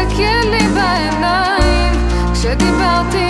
הסתכל לי בעיניים. כשדיברתי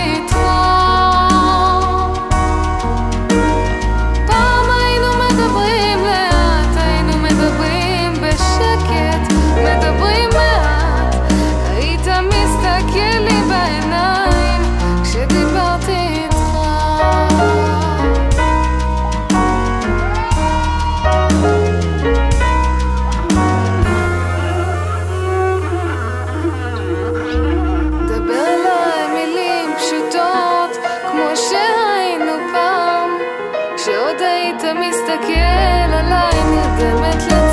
היית מסתכל עליי נרדמת לצד לא